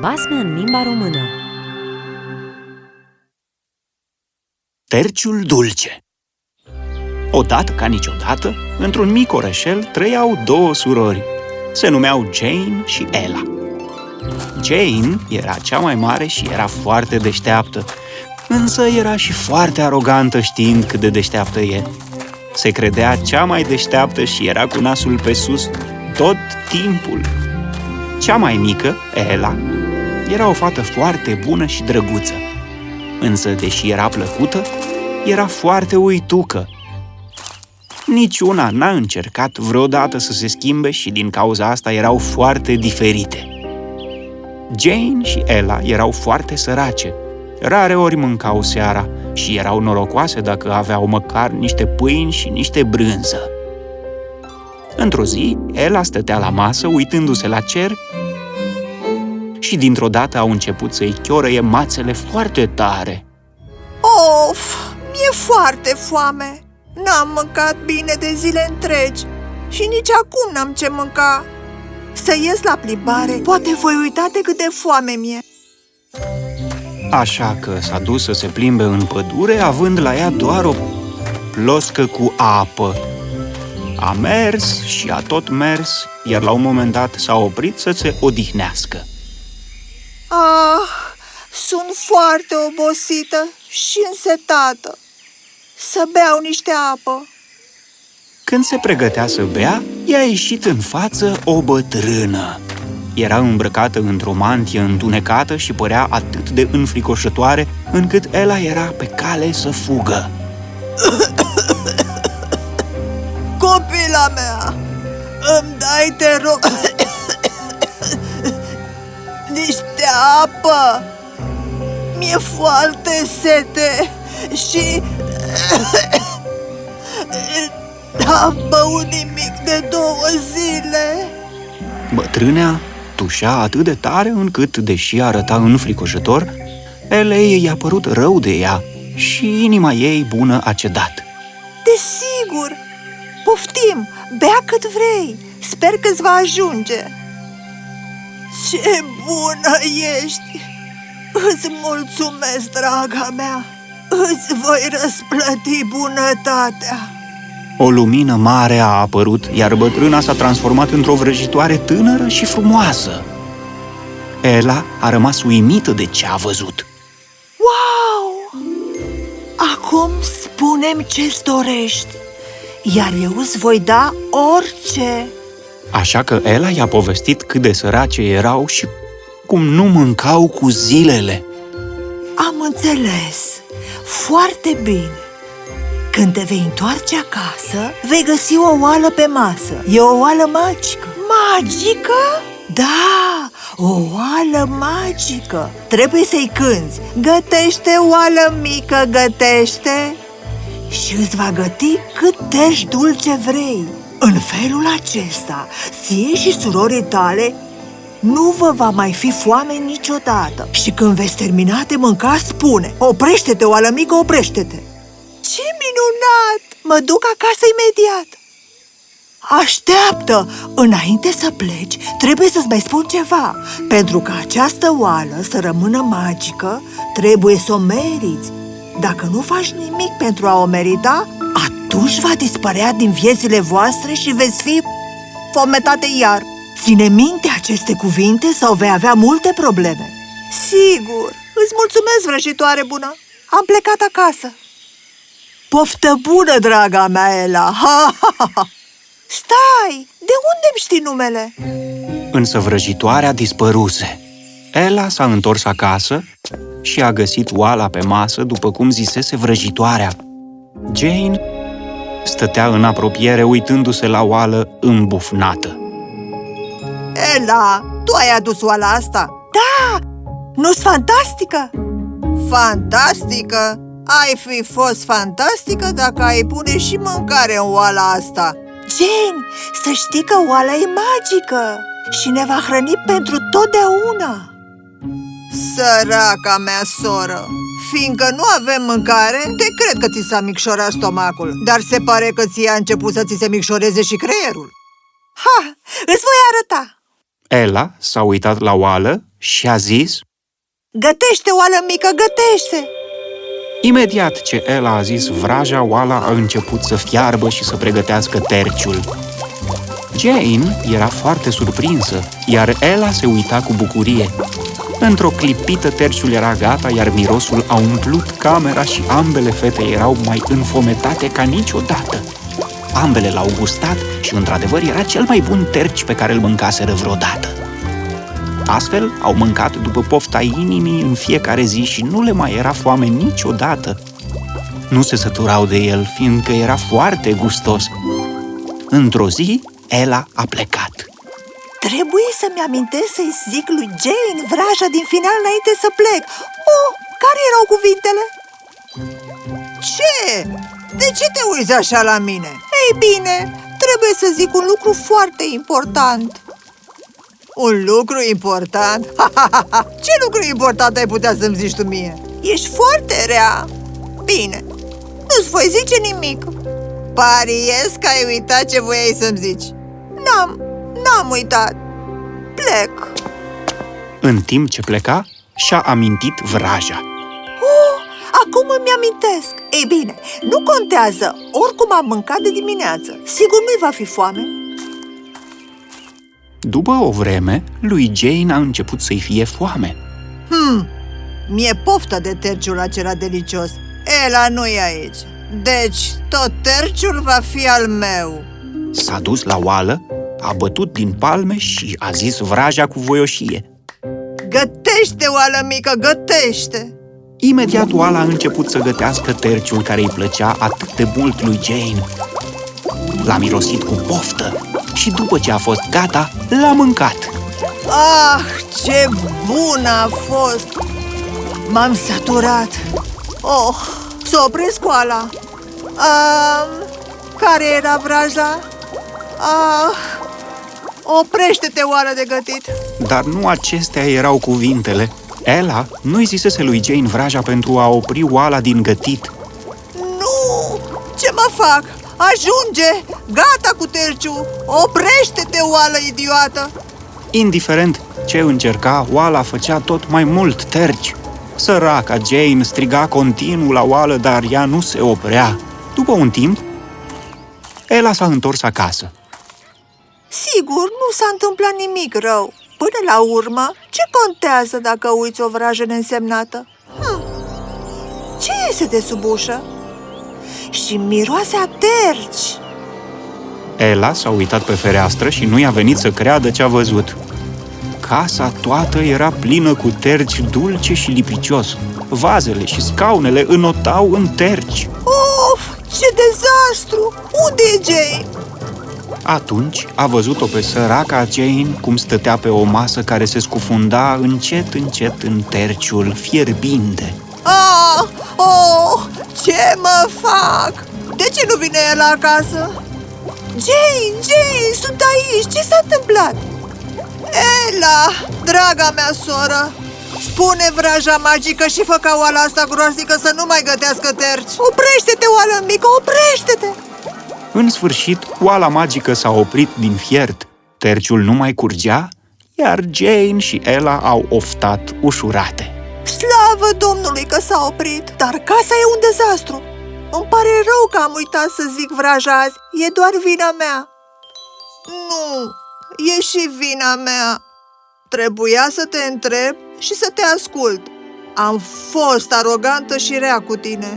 Basme în limba română Terciul dulce Odată ca niciodată, într-un mic orășel trăiau două surori. Se numeau Jane și Ella. Jane era cea mai mare și era foarte deșteaptă, însă era și foarte arogantă știind cât de deșteaptă e. Se credea cea mai deșteaptă și era cu nasul pe sus tot timpul. Cea mai mică, Ella, era o fată foarte bună și drăguță. Însă, deși era plăcută, era foarte uitucă. Niciuna n-a încercat vreodată să se schimbe și din cauza asta erau foarte diferite. Jane și Ella erau foarte sărace. Rare ori mâncau seara și erau norocoase dacă aveau măcar niște pâini și niște brânză. Într-o zi, Ella stătea la masă uitându-se la cer și dintr-o dată au început să-i chiorăie mațele foarte tare. Of, mi-e foarte foame! N-am mâncat bine de zile întregi și nici acum n-am ce mânca. Să ies la plimbare, poate voi uita de cât de foame mi-e. Așa că s-a dus să se plimbe în pădure, având la ea doar o ploscă cu apă. A mers și a tot mers, iar la un moment dat s-a oprit să se odihnească. Ah, sunt foarte obosită și însetată. Să beau niște apă. Când se pregătea să bea, i-a ieșit în față o bătrână. Era îmbrăcată într-o mantie întunecată și părea atât de înfricoșătoare încât Ela era pe cale să fugă. Copila mea, îmi dai, te rog, apă. Mi-e foarte sete și n-am băut nimic de două zile. Bătrânea tușea atât de tare încât, deși arăta înfricoșător, Elei i-a părut rău de ea și inima ei bună a cedat. Desigur! Poftim, bea cât vrei, sper că îți va ajunge. Ce bună ești! Îți mulțumesc, draga mea! Îți voi răsplăti bunătatea! O lumină mare a apărut, iar bătrâna s-a transformat într-o vrăjitoare tânără și frumoasă. Ela a rămas uimită de ce a văzut. Wow! Acum spunem ce-ți dorești, iar eu îți voi da orice. Așa că Ela i-a povestit cât de sărace erau și cum nu mâncau cu zilele. Am înțeles. Foarte bine. Când te vei întoarce acasă, vei găsi o oală pe masă. E o oală magică. Magică? Da, o oală magică. Trebuie să-i cânți. Gătește, oală mică, gătește. Și îți va găti cât tești dulce vrei. În felul acesta, ție și surorii tale nu vă va mai fi foame niciodată. Și când veți termina de mânca, spune Oprește-te, oală mică, oprește-te! Ce minunat! Mă duc acasă imediat! Așteaptă! Înainte să pleci, trebuie să-ți mai spun ceva Pentru ca această oală să rămână magică, trebuie să o meriți Dacă nu faci nimic pentru a o merita, atunci va dispărea din viețile voastre și veți fi fometate iar Ține minte aceste cuvinte sau vei avea multe probleme Sigur, îți mulțumesc, vrăjitoare bună Am plecat acasă Poftă bună, draga mea, Ela! Ha, ha, ha. Stai! De unde îmi știi numele? Însă vrăjitoarea dispăruse. Ela s-a întors acasă și a găsit oala pe masă după cum zisese vrăjitoarea. Jane stătea în apropiere uitându-se la oală îmbufnată. Ela, tu ai adus oala asta? Da! Nu-s fantastică? Fantastică? Ai fi fost fantastică dacă ai pune și mâncare în oala asta Jane, să știi că oala e magică și ne va hrăni pentru totdeauna Săraca mea soră, fiindcă nu avem mâncare, te cred că ți s-a micșorat stomacul Dar se pare că ți a început să ți se micșoreze și creierul Ha, îți voi arăta Ela s-a uitat la oală și a zis Gătește, oală mică, gătește! Imediat ce Ela a zis vraja, oala a început să fiarbă și să pregătească terciul. Jane era foarte surprinsă, iar Ella se uita cu bucurie. Într-o clipită terciul era gata, iar mirosul a umplut camera și ambele fete erau mai înfometate ca niciodată. Ambele l-au gustat și, într-adevăr, era cel mai bun terci pe care îl mâncaseră vreodată. Astfel, au mâncat după pofta inimii în fiecare zi și nu le mai era foame niciodată. Nu se săturau de el, fiindcă era foarte gustos. Într-o zi, Ella a plecat. Trebuie să-mi amintesc să-i zic lui Jane vraja din final înainte să plec. Oh, care erau cuvintele? Ce? De ce te uiți așa la mine? Ei bine, trebuie să zic un lucru foarte important. Un lucru important? Ce lucru important ai putea să-mi zici tu mie? Ești foarte rea. Bine, nu-ți voi zice nimic. Pariez că ai uitat ce voiai să-mi zici. N-am, n-am uitat. Plec. În timp ce pleca, și-a amintit vraja. Oh, acum îmi amintesc. Ei bine, nu contează. Oricum am mâncat de dimineață. Sigur nu-i va fi foame. După o vreme, lui Jane a început să-i fie foame. Hmm, mi-e poftă de terciul acela delicios. Ela nu e aici. Deci, tot terciul va fi al meu. S-a dus la oală, a bătut din palme și a zis vraja cu voioșie. Gătește, oală mică, gătește! Imediat oala a început să gătească terciul care îi plăcea atât de mult lui Jane. L-a mirosit cu poftă și după ce a fost gata, l-a mâncat. Ah, ce bun a fost! M-am saturat! Oh, să opresc oala! Um, care era vraja? Ah, oprește-te oală de gătit! Dar nu acestea erau cuvintele. Ella nu-i zisese lui Jane vraja pentru a opri oala din gătit. Nu! Ce mă fac? Ajunge! Gata cu terciu! Oprește-te, oală idiotă! Indiferent ce încerca, oala făcea tot mai mult terci. Săraca Jane striga continuu la oală, dar ea nu se oprea. După un timp, Ella s-a întors acasă. Sigur, nu s-a întâmplat nimic rău. Până la urmă, ce contează dacă uiți o vrajă neînsemnată? Hm. Ce iese de sub ușă? Și miroase a terci. Ella s-a uitat pe fereastră și nu i-a venit să creadă ce a văzut. Casa toată era plină cu terci dulce și lipicios. Vazele și scaunele înotau în terci. Of, ce dezastru! Unde e Jane? Atunci a văzut-o pe săraca Jane cum stătea pe o masă care se scufunda încet, încet în terciul fierbinte. Ah, oh, ce mă fac? De ce nu vine el acasă? Jane, Jane, sunt aici, ce s-a întâmplat? Ela, draga mea soră, spune vraja magică și fă ca oala asta groaznică să nu mai gătească terci Oprește-te, oală mică, oprește-te! În sfârșit, oala magică s-a oprit din fiert, terciul nu mai curgea, iar Jane și Ella au oftat ușurate. Slavă Domnului că s-a oprit, dar casa e un dezastru. Îmi pare rău că am uitat să zic vraja azi, e doar vina mea. Nu, e și vina mea. Trebuia să te întreb și să te ascult. Am fost arogantă și rea cu tine.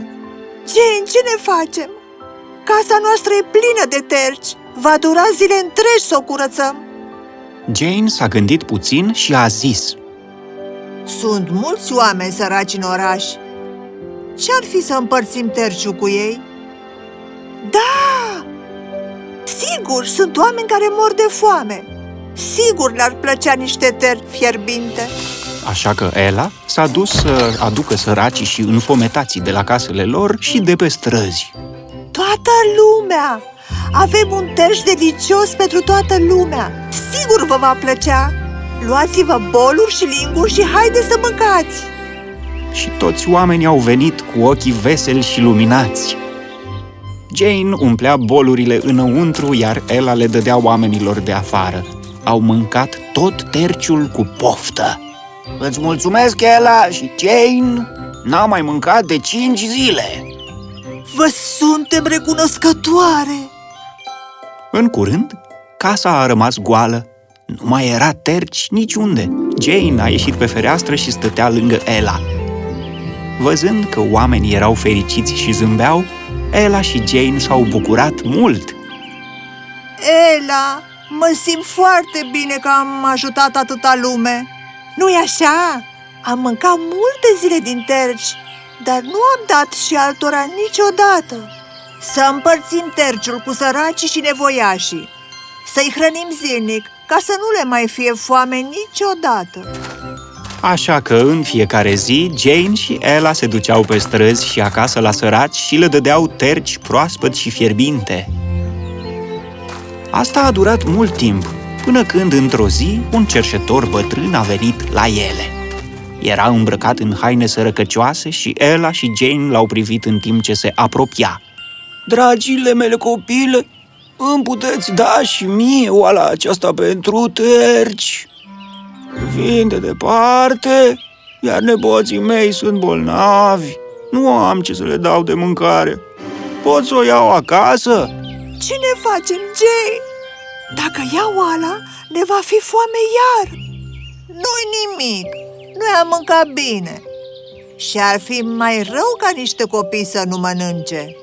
Jane, ce ne facem? Casa noastră e plină de terci. Va dura zile întregi să o curățăm. Jane s-a gândit puțin și a zis Sunt mulți oameni săraci în oraș. Ce-ar fi să împărțim terciu cu ei? Da! Sigur, sunt oameni care mor de foame. Sigur le-ar plăcea niște terci fierbinte. Așa că Ella s-a dus să aducă săracii și înfometații de la casele lor și de pe străzi. Toată lumea! Avem un terș delicios pentru toată lumea! Sigur vă va plăcea! Luați-vă boluri și linguri și haideți să mâncați! Și toți oamenii au venit cu ochii veseli și luminați. Jane umplea bolurile înăuntru, iar Ella le dădea oamenilor de afară. Au mâncat tot terciul cu poftă. Îți mulțumesc, Ella și Jane. N-am mai mâncat de cinci zile. Vă suntem recunoscătoare! În curând, casa a rămas goală. Nu mai era terci niciunde. Jane a ieșit pe fereastră și stătea lângă Ella. Văzând că oamenii erau fericiți și zâmbeau, Ella și Jane s-au bucurat mult. Ela, mă simt foarte bine că am ajutat atâta lume. Nu-i așa? Am mâncat multe zile din terci, dar nu am dat și altora niciodată. Să împărțim terciul cu săracii și nevoiașii. Să-i hrănim zilnic, ca să nu le mai fie foame niciodată. Așa că în fiecare zi, Jane și Ella se duceau pe străzi și acasă la săraci și le dădeau terci proaspăt și fierbinte. Asta a durat mult timp, până când într-o zi un cerșetor bătrân a venit la ele. Era îmbrăcat în haine sărăcăcioase și Ella și Jane l-au privit în timp ce se apropia. Dragile mele copile, îmi puteți da și mie oala aceasta pentru terci? Vin de departe, iar nepoții mei sunt bolnavi. Nu am ce să le dau de mâncare. Pot să o iau acasă? Ce ne facem, Jane? Dacă ia oala, ne va fi foame iar. Nu-i nimic, noi am mâncat bine. Și ar fi mai rău ca niște copii să nu mănânce.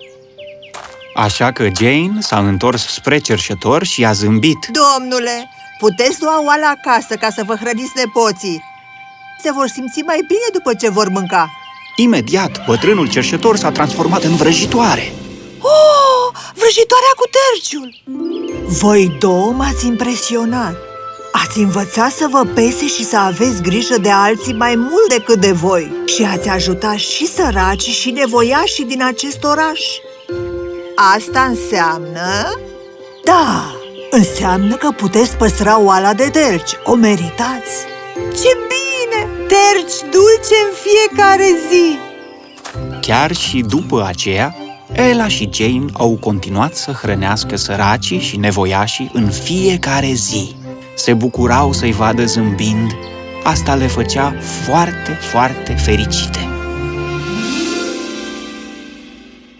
Așa că Jane s-a întors spre cerșetor și a zâmbit. Domnule, puteți lua oala acasă ca să vă hrăniți nepoții. Se vor simți mai bine după ce vor mânca. Imediat, bătrânul cerșetor s-a transformat în vrăjitoare. Oh, vrăjitoarea cu terciul! Voi două m-ați impresionat. Ați învățat să vă pese și să aveți grijă de alții mai mult decât de voi și ați ajutat și săracii și nevoiașii din acest oraș. Asta înseamnă? Da, înseamnă că puteți păstra oala de terci. O meritați. Ce bine! Terci dulce în fiecare zi! Chiar și după aceea, Ella și Jane au continuat să hrănească săracii și nevoiașii în fiecare zi. Se bucurau să-i vadă zâmbind, asta le făcea foarte, foarte fericite.